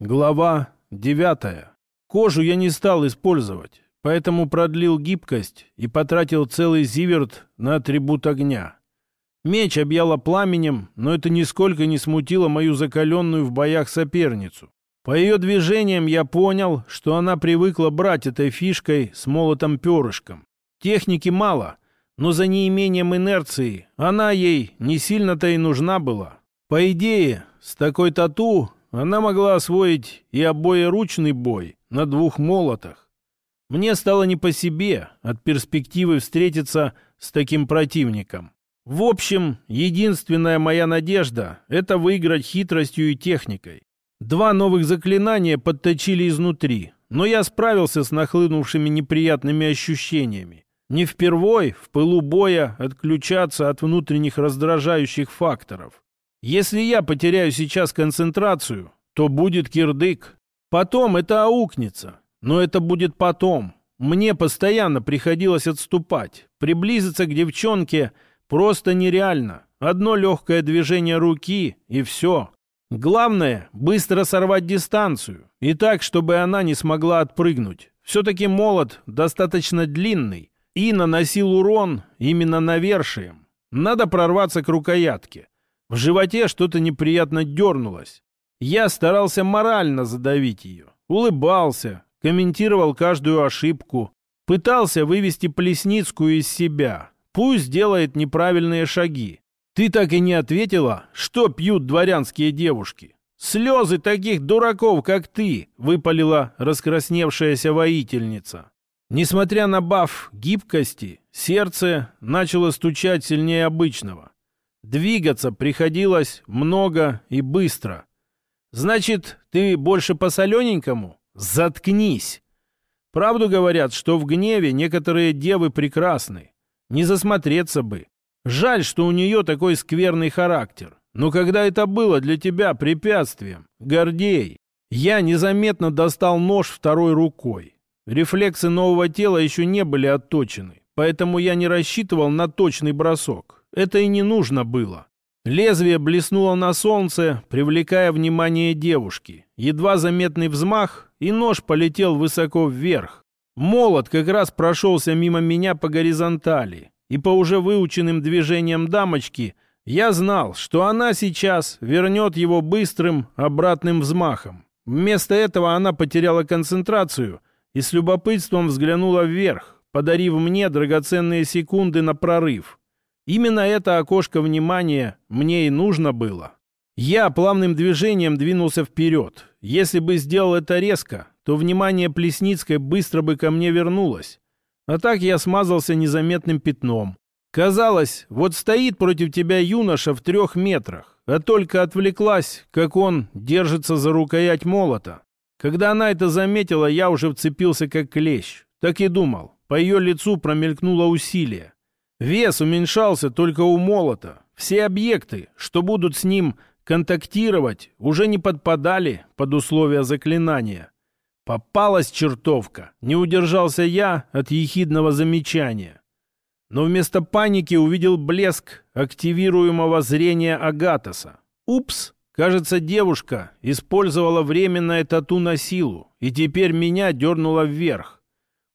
Глава 9. Кожу я не стал использовать, поэтому продлил гибкость и потратил целый зиверт на атрибут огня. Меч объяло пламенем, но это нисколько не смутило мою закаленную в боях соперницу. По ее движениям я понял, что она привыкла брать этой фишкой с молотом перышком. Техники мало, но за неимением инерции она ей не сильно-то и нужна была. По идее, с такой тату она могла освоить и обоеручный бой на двух молотах. Мне стало не по себе от перспективы встретиться с таким противником. В общем, единственная моя надежда — это выиграть хитростью и техникой. Два новых заклинания подточили изнутри, но я справился с нахлынувшими неприятными ощущениями. Не впервой в пылу боя отключаться от внутренних раздражающих факторов. Если я потеряю сейчас концентрацию, то будет кирдык. Потом это аукнется, но это будет потом. Мне постоянно приходилось отступать. Приблизиться к девчонке просто нереально. Одно легкое движение руки и все. Главное — быстро сорвать дистанцию. И так, чтобы она не смогла отпрыгнуть. Все-таки молот достаточно длинный и наносил урон именно навершием. Надо прорваться к рукоятке. В животе что-то неприятно дернулось. Я старался морально задавить ее. Улыбался, комментировал каждую ошибку. Пытался вывести Плесницкую из себя. Пусть делает неправильные шаги. Ты так и не ответила, что пьют дворянские девушки. Слезы таких дураков, как ты, выпалила раскрасневшаяся воительница. Несмотря на баф гибкости, сердце начало стучать сильнее обычного. Двигаться приходилось много и быстро. Значит, ты больше по солененькому? Заткнись! Правду говорят, что в гневе некоторые девы прекрасны. Не засмотреться бы. Жаль, что у нее такой скверный характер. Но когда это было для тебя препятствием, Гордей, я незаметно достал нож второй рукой. Рефлексы нового тела еще не были отточены, поэтому я не рассчитывал на точный бросок. Это и не нужно было. Лезвие блеснуло на солнце, привлекая внимание девушки. Едва заметный взмах, и нож полетел высоко вверх. Молот как раз прошелся мимо меня по горизонтали, и по уже выученным движениям дамочки я знал, что она сейчас вернет его быстрым обратным взмахом. Вместо этого она потеряла концентрацию и с любопытством взглянула вверх, подарив мне драгоценные секунды на прорыв. Именно это окошко внимания мне и нужно было. Я плавным движением двинулся вперед. Если бы сделал это резко, то внимание Плесницкой быстро бы ко мне вернулось. А так я смазался незаметным пятном. Казалось, вот стоит против тебя юноша в трех метрах, а только отвлеклась, как он держится за рукоять молота. Когда она это заметила, я уже вцепился как клещ. Так и думал. По ее лицу промелькнуло усилие. Вес уменьшался только у молота. Все объекты, что будут с ним контактировать, уже не подпадали под условия заклинания. Попалась чертовка. Не удержался я от ехидного замечания. Но вместо паники увидел блеск активируемого зрения Агатоса. Упс! Кажется, девушка использовала временное тату на силу, и теперь меня дернуло вверх.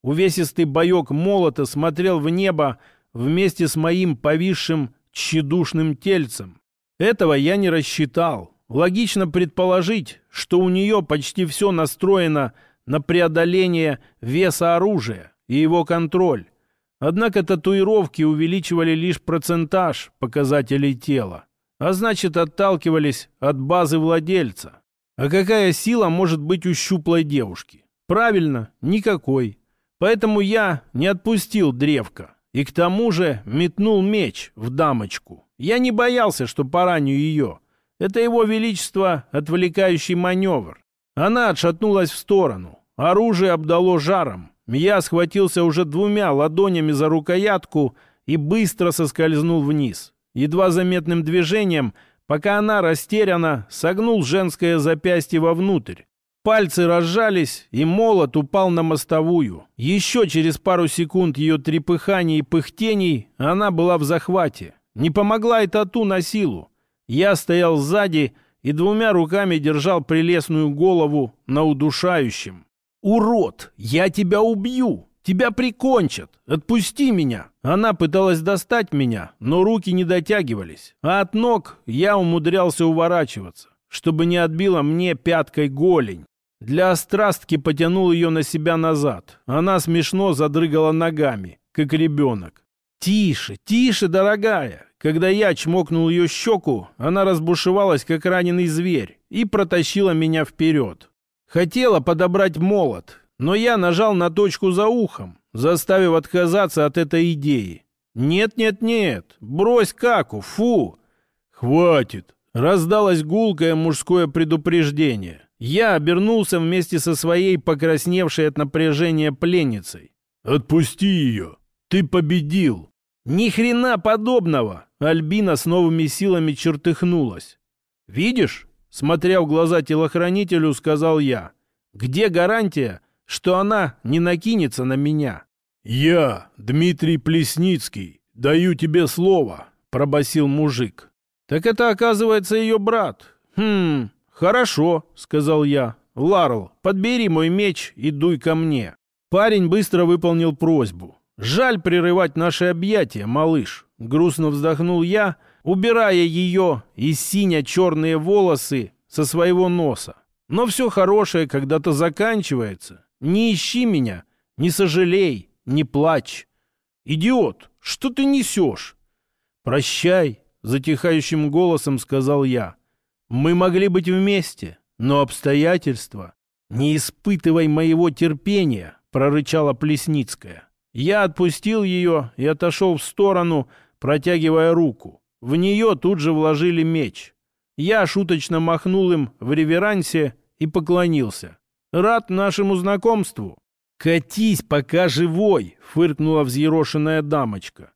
Увесистый боек молота смотрел в небо, вместе с моим повисшим тщедушным тельцем. Этого я не рассчитал. Логично предположить, что у нее почти все настроено на преодоление веса оружия и его контроль. Однако татуировки увеличивали лишь процентаж показателей тела, а значит отталкивались от базы владельца. А какая сила может быть у щуплой девушки? Правильно, никакой. Поэтому я не отпустил древко, и к тому же метнул меч в дамочку. Я не боялся, что пораню ее. Это его величество отвлекающий маневр. Она отшатнулась в сторону. Оружие обдало жаром. Я схватился уже двумя ладонями за рукоятку и быстро соскользнул вниз. Едва заметным движением, пока она растеряна, согнул женское запястье вовнутрь. Пальцы разжались, и молот упал на мостовую. Еще через пару секунд ее трепыханий и пыхтений она была в захвате. Не помогла и тату на силу. Я стоял сзади и двумя руками держал прелестную голову на удушающем. «Урод! Я тебя убью! Тебя прикончат! Отпусти меня!» Она пыталась достать меня, но руки не дотягивались, а от ног я умудрялся уворачиваться, чтобы не отбила мне пяткой голень. Для острастки потянул ее на себя назад. Она смешно задрыгала ногами, как ребенок. «Тише, тише, дорогая!» Когда я чмокнул ее щеку, она разбушевалась, как раненый зверь, и протащила меня вперед. Хотела подобрать молот, но я нажал на точку за ухом, заставив отказаться от этой идеи. «Нет-нет-нет, брось каку, фу!» «Хватит!» — раздалось гулкое мужское предупреждение. Я обернулся вместе со своей покрасневшей от напряжения пленницей. «Отпусти ее! Ты победил!» «Ни хрена подобного!» Альбина с новыми силами чертыхнулась. «Видишь?» — смотря в глаза телохранителю, сказал я. «Где гарантия, что она не накинется на меня?» «Я, Дмитрий Плесницкий, даю тебе слово», — пробасил мужик. «Так это, оказывается, ее брат. Хм, хорошо», — сказал я. «Ларл, подбери мой меч и дуй ко мне». Парень быстро выполнил просьбу. «Жаль прерывать наши объятия, малыш», — грустно вздохнул я, убирая ее и синя-черные волосы со своего носа. «Но все хорошее когда-то заканчивается. Не ищи меня, не сожалей, не плачь. Идиот, что ты несешь?» «Прощай», — затихающим голосом сказал я. «Мы могли быть вместе, но обстоятельства...» «Не испытывай моего терпения», — прорычала Плесницкая. Я отпустил ее и отошел в сторону, протягивая руку. В нее тут же вложили меч. Я шуточно махнул им в реверансе и поклонился. «Рад нашему знакомству!» «Катись, пока живой!» — фыркнула взъерошенная дамочка.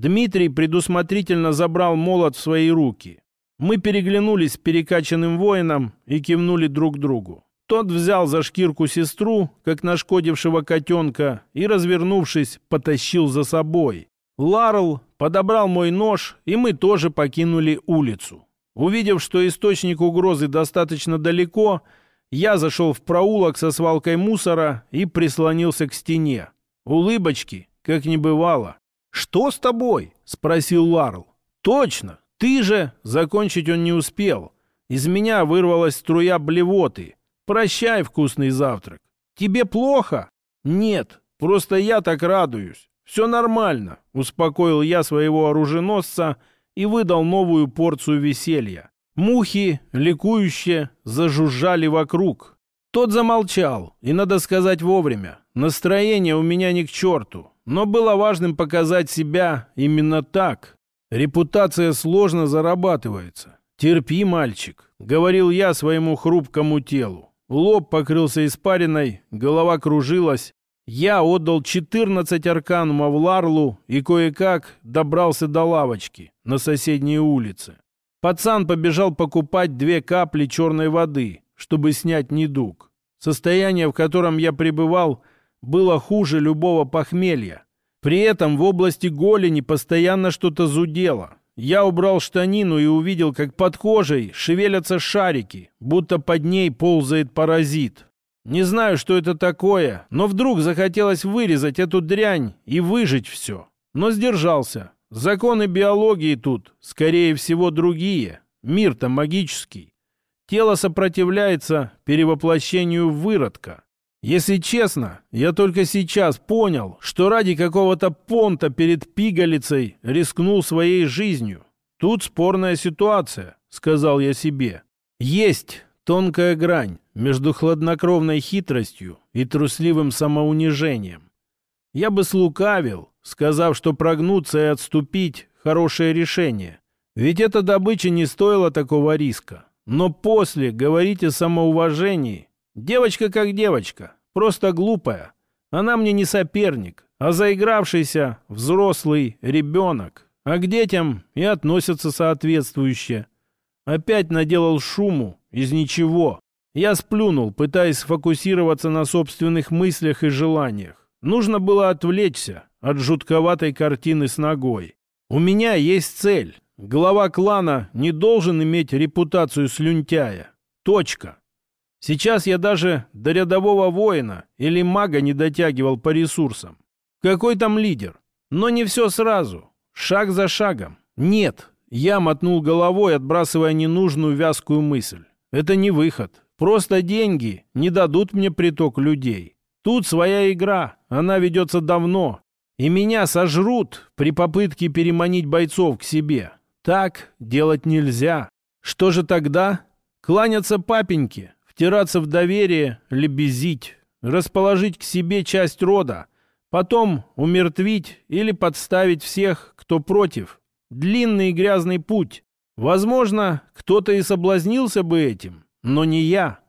Дмитрий предусмотрительно забрал молот в свои руки. Мы переглянулись с перекачанным воином и кивнули друг другу. Тот взял за шкирку сестру, как нашкодившего котенка, и, развернувшись, потащил за собой. Ларл подобрал мой нож, и мы тоже покинули улицу. Увидев, что источник угрозы достаточно далеко, я зашел в проулок со свалкой мусора и прислонился к стене. Улыбочки, как не бывало. «Что с тобой?» — спросил Ларл. «Точно! Ты же...» — закончить он не успел. Из меня вырвалась струя блевоты. Прощай, вкусный завтрак. Тебе плохо? Нет, просто я так радуюсь. Все нормально, успокоил я своего оруженосца и выдал новую порцию веселья. Мухи, ликующие, зажужжали вокруг. Тот замолчал, и, надо сказать, вовремя. Настроение у меня ни к черту, но было важным показать себя именно так. Репутация сложно зарабатывается. «Терпи, мальчик», — говорил я своему хрупкому телу. Лоб покрылся испариной, голова кружилась. Я отдал 14 арканумов Ларлу и кое-как добрался до лавочки на соседней улице. Пацан побежал покупать две капли черной воды, чтобы снять недуг. Состояние, в котором я пребывал, было хуже любого похмелья. При этом в области голени постоянно что-то зудело. Я убрал штанину и увидел, как под кожей шевелятся шарики, будто под ней ползает паразит. Не знаю, что это такое, но вдруг захотелось вырезать эту дрянь и выжить все. Но сдержался. Законы биологии тут, скорее всего, другие. Мир-то магический. Тело сопротивляется перевоплощению выродка. Если честно, я только сейчас понял, что ради какого-то понта перед пигалицей рискнул своей жизнью. Тут спорная ситуация, сказал я себе. Есть тонкая грань между хладнокровной хитростью и трусливым самоунижением. Я бы слукавил, сказав, что прогнуться и отступить – хорошее решение. Ведь эта добыча не стоила такого риска. Но после говорить о самоуважении Девочка как девочка, просто глупая. Она мне не соперник, а заигравшийся взрослый ребенок. А к детям и относятся соответствующе. Опять наделал шуму из ничего. Я сплюнул, пытаясь сфокусироваться на собственных мыслях и желаниях. Нужно было отвлечься от жутковатой картины с ногой. У меня есть цель. Глава клана не должен иметь репутацию слюнтяя. Точка. Сейчас я даже до рядового воина или мага не дотягивал по ресурсам. Какой там лидер? Но не все сразу. Шаг за шагом. Нет. Я мотнул головой, отбрасывая ненужную вязкую мысль. Это не выход. Просто деньги не дадут мне приток людей. Тут своя игра. Она ведется давно. И меня сожрут при попытке переманить бойцов к себе. Так делать нельзя. Что же тогда? Кланяться папеньке, втираться в доверие, лебезить, расположить к себе часть рода, потом умертвить или подставить всех, кто против. Длинный и грязный путь. Возможно, кто-то и соблазнился бы этим, но не я.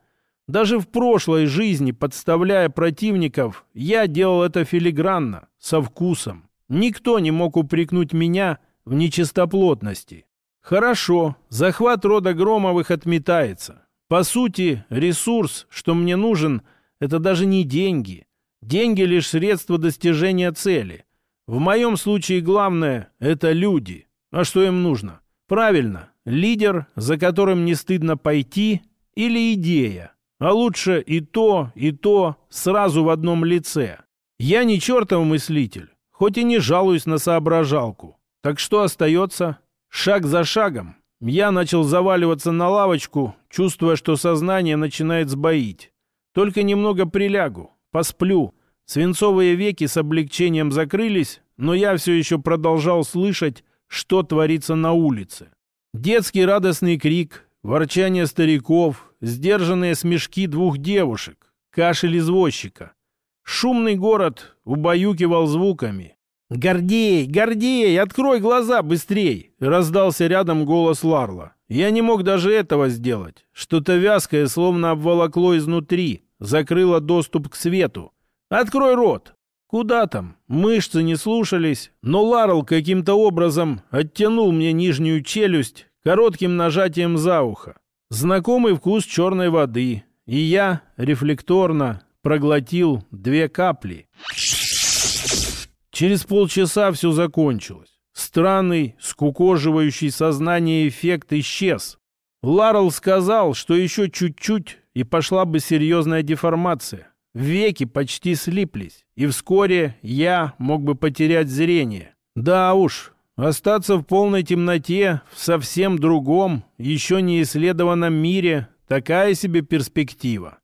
Даже в прошлой жизни, подставляя противников, я делал это филигранно, со вкусом. Никто не мог упрекнуть меня в нечистоплотности. Хорошо, захват рода Громовых отметается. По сути, ресурс, что мне нужен, это даже не деньги. Деньги лишь средство достижения цели. В моем случае главное – это люди. А что им нужно? Правильно, лидер, за которым не стыдно пойти, или идея. А лучше и то, и то сразу в одном лице. Я не чертов мыслитель, хоть и не жалуюсь на соображалку. Так что остается? Шаг за шагом. Я начал заваливаться на лавочку, чувствуя, что сознание начинает сбоить. Только немного прилягу, посплю. Свинцовые веки с облегчением закрылись, но я все еще продолжал слышать, что творится на улице. Детский радостный крик, ворчание стариков, сдержанные смешки двух девушек, кашель извозчика. Шумный город убаюкивал звуками. «Гордей! Гордей! Открой глаза быстрей!» Раздался рядом голос Ларла. Я не мог даже этого сделать. Что-то вязкое, словно обволокло изнутри, закрыло доступ к свету. «Открой рот!» Куда там? Мышцы не слушались, но Ларл каким-то образом оттянул мне нижнюю челюсть коротким нажатием за ухо. Знакомый вкус черной воды, и я рефлекторно проглотил две капли. Через полчаса все закончилось. Странный, скукоживающий сознание эффект исчез. Ларл сказал, что еще чуть-чуть, и пошла бы серьезная деформация. Веки почти слиплись, и вскоре я мог бы потерять зрение. Да уж, остаться в полной темноте в совсем другом, еще не исследованном мире – такая себе перспектива.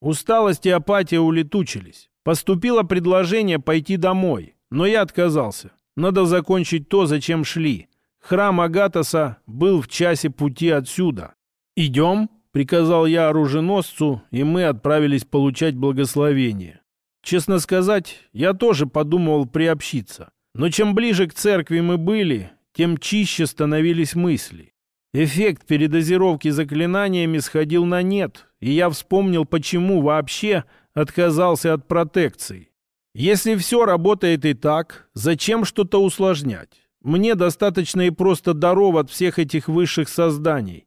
Усталость и апатия улетучились. Поступило предложение пойти домой, но я отказался. Надо закончить то, зачем шли. Храм Агатоса был в часе пути отсюда. «Идем?» — приказал я оруженосцу, и мы отправились получать благословение. Честно сказать, я тоже подумывал приобщиться. Но чем ближе к церкви мы были, тем чище становились мысли. Эффект передозировки заклинаниями сходил на нет, и я вспомнил, почему вообще отказался от протекции. Если все работает и так, зачем что-то усложнять? Мне достаточно и просто даров от всех этих высших созданий.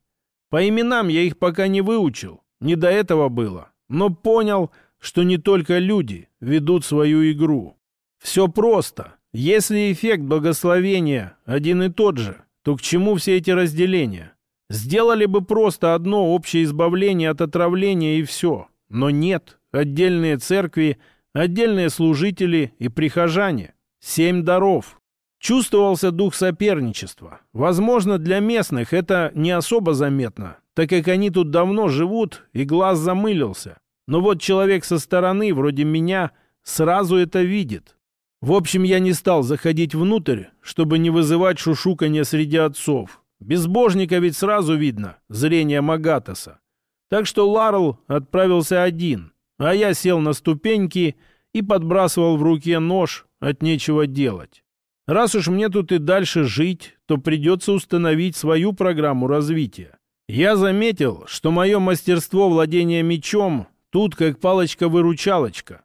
По именам я их пока не выучил, не до этого было, но понял, что не только люди ведут свою игру. Все просто. Если эффект благословения один и тот же, то к чему все эти разделения? Сделали бы просто одно общее избавление от отравления и все. Но нет, отдельные церкви, отдельные служители и прихожане. Семь даров. Чувствовался дух соперничества. Возможно, для местных это не особо заметно, так как они тут давно живут, и глаз замылился. Но вот человек со стороны, вроде меня, сразу это видит. В общем, я не стал заходить внутрь, чтобы не вызывать шушуканья среди отцов. Безбожника ведь сразу видно, зрение Магатоса. Так что Ларл отправился один, а я сел на ступеньки и подбрасывал в руке нож от нечего делать. Раз уж мне тут и дальше жить, то придется установить свою программу развития. Я заметил, что мое мастерство владения мечом тут как палочка-выручалочка.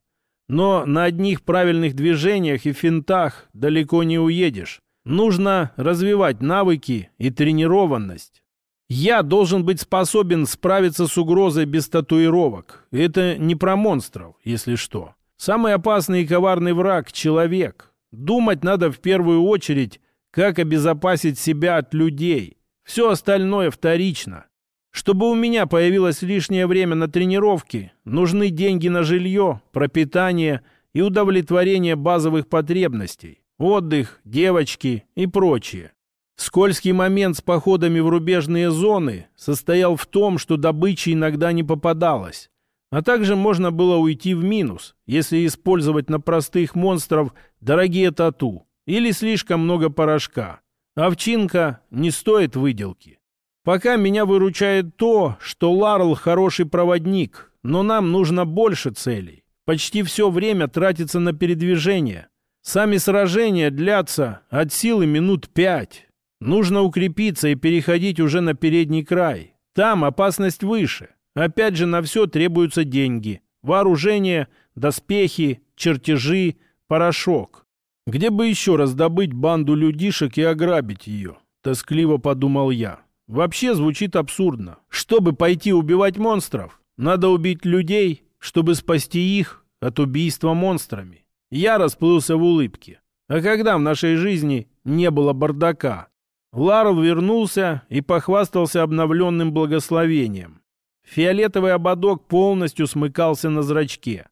Но на одних правильных движениях и финтах далеко не уедешь. Нужно развивать навыки и тренированность. Я должен быть способен справиться с угрозой без татуировок. Это не про монстров, если что. Самый опасный и коварный враг — человек. Думать надо в первую очередь, как обезопасить себя от людей. Все остальное вторично. Чтобы у меня появилось лишнее время на тренировки, нужны деньги на жилье, пропитание и удовлетворение базовых потребностей, отдых, девочки и прочее. Скользкий момент с походами в рубежные зоны состоял в том, что добычи иногда не попадалось. А также можно было уйти в минус, если использовать на простых монстров дорогие тату или слишком много порошка. Овчинка не стоит выделки. Пока меня выручает то, что Ларл хороший проводник, но нам нужно больше целей. Почти все время тратится на передвижение. Сами сражения длятся от силы минут пять. Нужно укрепиться и переходить уже на передний край. Там опасность выше. Опять же, на все требуются деньги. Вооружение, доспехи, чертежи, порошок. Где бы еще раздобыть банду людишек и ограбить ее? Тоскливо подумал я. Вообще звучит абсурдно. Чтобы пойти убивать монстров, надо убить людей, чтобы спасти их от убийства монстрами. Я расплылся в улыбке. А когда в нашей жизни не было бардака? Ларл вернулся и похвастался обновленным благословением. Фиолетовый ободок полностью смыкался на зрачке.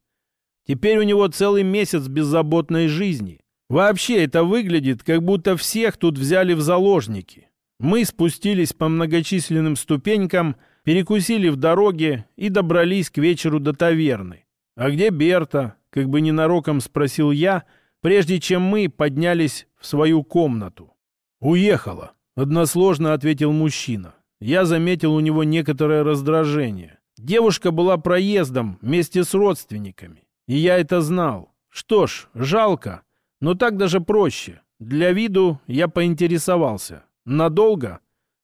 Теперь у него целый месяц беззаботной жизни. Вообще это выглядит, как будто всех тут взяли в заложники. Мы спустились по многочисленным ступенькам, перекусили в дороге и добрались к вечеру до таверны. «А где Берта?» — как бы ненароком спросил я, прежде чем мы поднялись в свою комнату. «Уехала», — односложно ответил мужчина. Я заметил у него некоторое раздражение. Девушка была проездом вместе с родственниками, и я это знал. Что ж, жалко, но так даже проще. Для виду я поинтересовался. Надолго?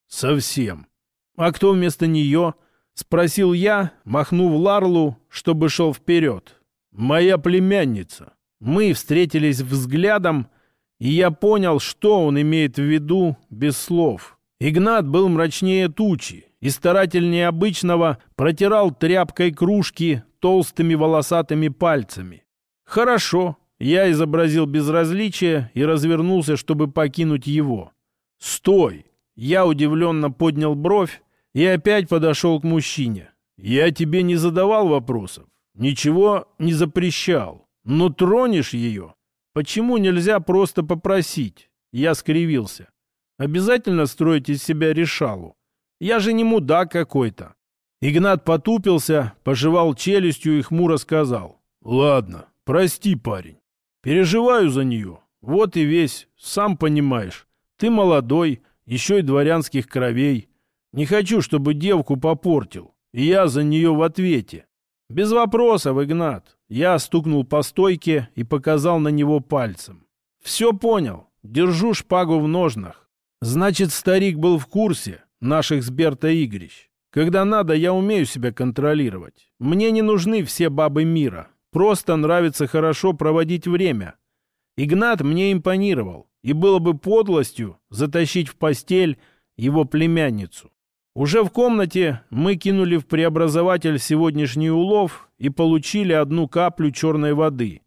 Совсем. А кто вместо нее? Спросил я, махнув Ларлу, чтобы шел вперед. Моя племянница. Мы встретились взглядом, и я понял, что он имеет в виду без слов. Игнат был мрачнее тучи и старательнее обычного протирал тряпкой кружки толстыми волосатыми пальцами. «Хорошо», — я изобразил безразличие и развернулся, чтобы покинуть его. «Стой!» — я удивленно поднял бровь и опять подошел к мужчине. «Я тебе не задавал вопросов, ничего не запрещал, но тронешь ее, Почему нельзя просто попросить? Я скривился. Обязательно строить из себя решалу. Я же не мудак какой-то. Игнат потупился, пожевал челюстью и хмуро сказал. Ладно, прости, парень. Переживаю за нее. Вот и весь, сам понимаешь. Ты молодой, еще и дворянских кровей. Не хочу, чтобы девку попортил. И я за нее в ответе. Без вопросов, Игнат. Я стукнул по стойке и показал на него пальцем. «Все понял. Держу шпагу в ножнах. Значит, старик был в курсе наших с Берта игрищ. Когда надо, я умею себя контролировать. Мне не нужны все бабы мира. Просто нравится хорошо проводить время. Игнат мне импонировал, и было бы подлостью затащить в постель его племянницу. Уже в комнате мы кинули в преобразователь сегодняшний улов и получили одну каплю черной воды,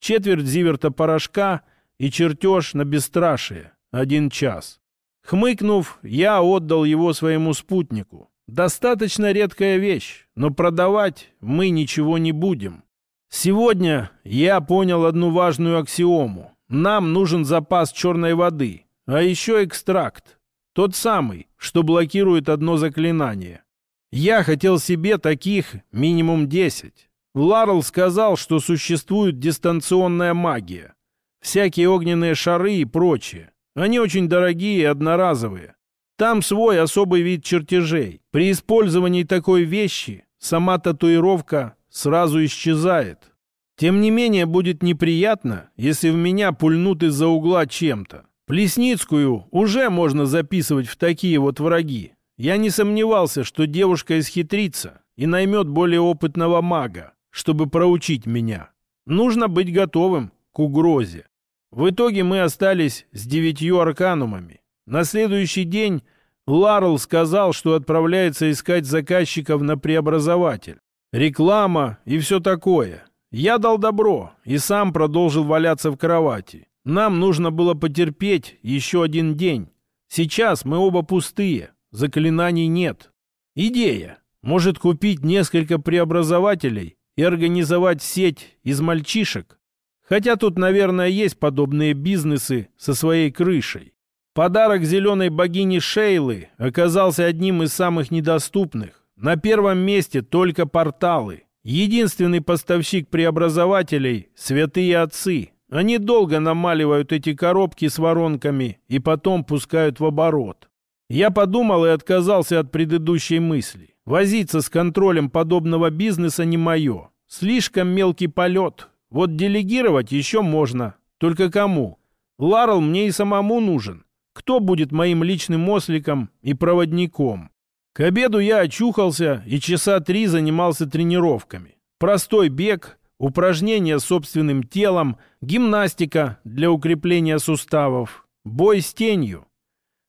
четверть зиверта порошка и чертеж на бесстрашие. Один час. Хмыкнув, я отдал его своему спутнику. Достаточно редкая вещь, но продавать мы ничего не будем. Сегодня я понял одну важную аксиому. Нам нужен запас черной воды, а еще экстракт. Тот самый, что блокирует одно заклинание. Я хотел себе таких минимум 10. Ларл сказал, что существует дистанционная магия. Всякие огненные шары и прочее. Они очень дорогие и одноразовые. Там свой особый вид чертежей. При использовании такой вещи сама татуировка сразу исчезает. Тем не менее, будет неприятно, если в меня пульнут из-за угла чем-то. Плесницкую уже можно записывать в такие вот враги. Я не сомневался, что девушка исхитрится и наймет более опытного мага, чтобы проучить меня. Нужно быть готовым к угрозе. В итоге мы остались с девятью арканумами. На следующий день Ларл сказал, что отправляется искать заказчиков на преобразователь. Реклама и все такое. Я дал добро и сам продолжил валяться в кровати. Нам нужно было потерпеть еще один день. Сейчас мы оба пустые, заклинаний нет. Идея. Может купить несколько преобразователей и организовать сеть из мальчишек? Хотя тут, наверное, есть подобные бизнесы со своей крышей. Подарок зеленой богини Шейлы оказался одним из самых недоступных. На первом месте только порталы. Единственный поставщик преобразователей – святые отцы. Они долго намаливают эти коробки с воронками и потом пускают в оборот. Я подумал и отказался от предыдущей мысли. Возиться с контролем подобного бизнеса не мое. Слишком мелкий полет. Вот делегировать еще можно. Только кому? Ларл мне и самому нужен. Кто будет моим личным осликом и проводником? К обеду я очухался и часа три занимался тренировками. Простой бег, упражнения собственным телом, гимнастика для укрепления суставов, бой с тенью.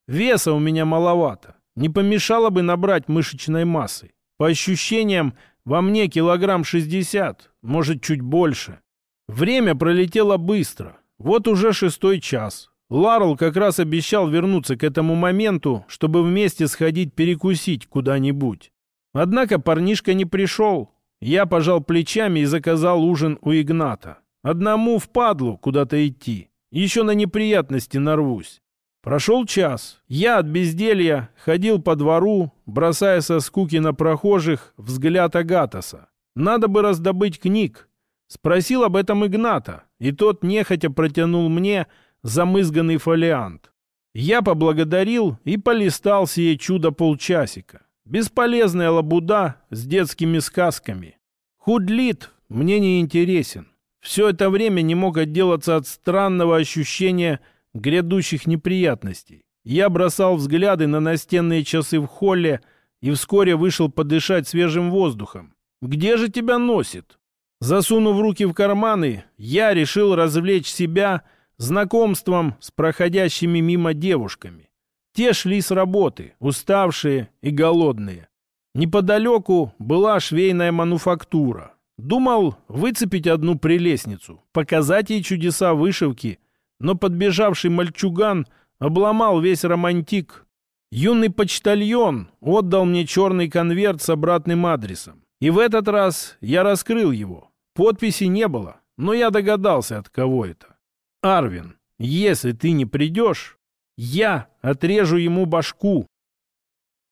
Веса у меня маловато. Не помешало бы набрать мышечной массы. По ощущениям, во мне килограмм 60, может, чуть больше. Время пролетело быстро. Вот уже шестой час. Ларл как раз обещал вернуться к этому моменту, чтобы вместе сходить перекусить куда-нибудь. Однако парнишка не пришел. Я пожал плечами и заказал ужин у Игната. Одному впадлу куда-то идти. Еще на неприятности нарвусь. Прошел час. Я от безделья ходил по двору, бросая со скуки на прохожих взгляд Агатоса. Надо бы раздобыть книг. Спросил об этом Игната, и тот нехотя протянул мне замызганный фолиант. Я поблагодарил и полистал сие чудо полчасика. Бесполезная лабуда с детскими сказками. Худлит мне не интересен. Все это время не мог отделаться от странного ощущения грядущих неприятностей. Я бросал взгляды на настенные часы в холле и вскоре вышел подышать свежим воздухом. «Где же тебя носит?» Засунув руки в карманы, я решил развлечь себя знакомством с проходящими мимо девушками. Те шли с работы, уставшие и голодные. Неподалеку была швейная мануфактура. Думал выцепить одну прелестницу, показать ей чудеса вышивки, но подбежавший мальчуган обломал весь романтик. Юный почтальон отдал мне черный конверт с обратным адресом. И в этот раз я раскрыл его. Подписи не было, но я догадался, от кого это. Арвин, если ты не придешь, я отрежу ему башку.